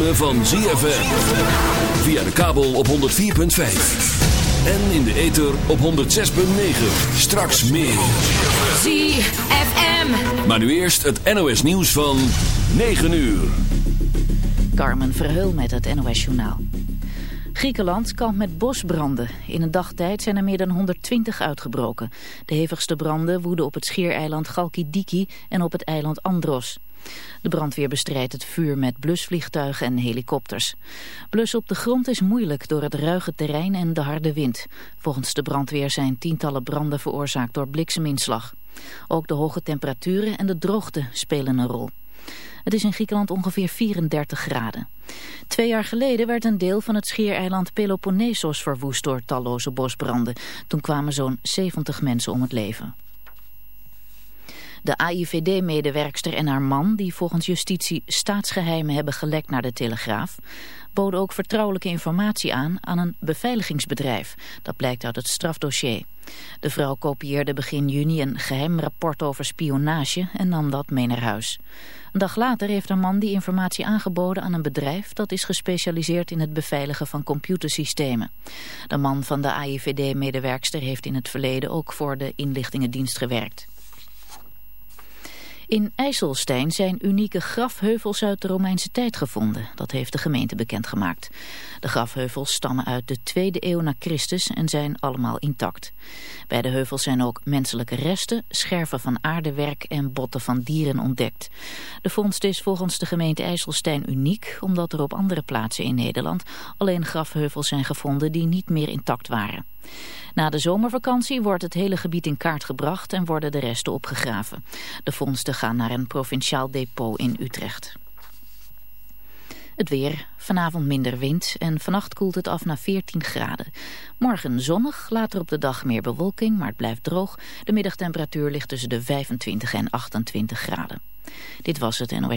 ritme van ZFM. Via de kabel op 104.5. En in de ether op 106.9. Straks meer. ZFM. Maar nu eerst het NOS nieuws van 9 uur. Carmen Verheul met het NOS Journaal. Griekenland kampt met bosbranden. In een dagtijd zijn er meer dan 120 uitgebroken. De hevigste branden woeden op het schiereiland Chalkidiki en op het eiland Andros. De brandweer bestrijdt het vuur met blusvliegtuigen en helikopters. Blussen op de grond is moeilijk door het ruige terrein en de harde wind. Volgens de brandweer zijn tientallen branden veroorzaakt door blikseminslag. Ook de hoge temperaturen en de droogte spelen een rol. Het is in Griekenland ongeveer 34 graden. Twee jaar geleden werd een deel van het schiereiland Peloponnesos verwoest door talloze bosbranden. Toen kwamen zo'n 70 mensen om het leven. De AIVD-medewerkster en haar man, die volgens justitie staatsgeheimen hebben gelekt naar de Telegraaf, boden ook vertrouwelijke informatie aan aan een beveiligingsbedrijf. Dat blijkt uit het strafdossier. De vrouw kopieerde begin juni een geheim rapport over spionage en nam dat mee naar huis. Een dag later heeft haar man die informatie aangeboden aan een bedrijf dat is gespecialiseerd in het beveiligen van computersystemen. De man van de AIVD-medewerkster heeft in het verleden ook voor de inlichtingendienst gewerkt. In IJsselstein zijn unieke grafheuvels uit de Romeinse tijd gevonden. Dat heeft de gemeente bekendgemaakt. De grafheuvels stammen uit de tweede eeuw na Christus en zijn allemaal intact. Bij de heuvels zijn ook menselijke resten, scherven van aardewerk en botten van dieren ontdekt. De vondst is volgens de gemeente IJsselstein uniek... omdat er op andere plaatsen in Nederland alleen grafheuvels zijn gevonden die niet meer intact waren. Na de zomervakantie wordt het hele gebied in kaart gebracht en worden de resten opgegraven. De vondsten gaan naar een provinciaal depot in Utrecht. Het weer, vanavond minder wind en vannacht koelt het af naar 14 graden. Morgen zonnig, later op de dag meer bewolking, maar het blijft droog. De middagtemperatuur ligt tussen de 25 en 28 graden. Dit was het NOS.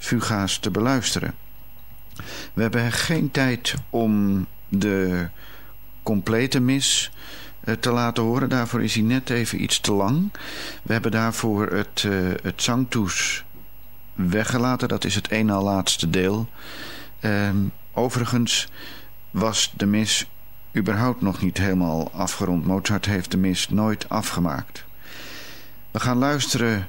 fuga's te beluisteren. We hebben geen tijd om de complete mis uh, te laten horen. Daarvoor is hij net even iets te lang. We hebben daarvoor het, uh, het zangtoes weggelaten. Dat is het één na laatste deel. Um, overigens was de mis überhaupt nog niet helemaal afgerond. Mozart heeft de mis nooit afgemaakt. We gaan luisteren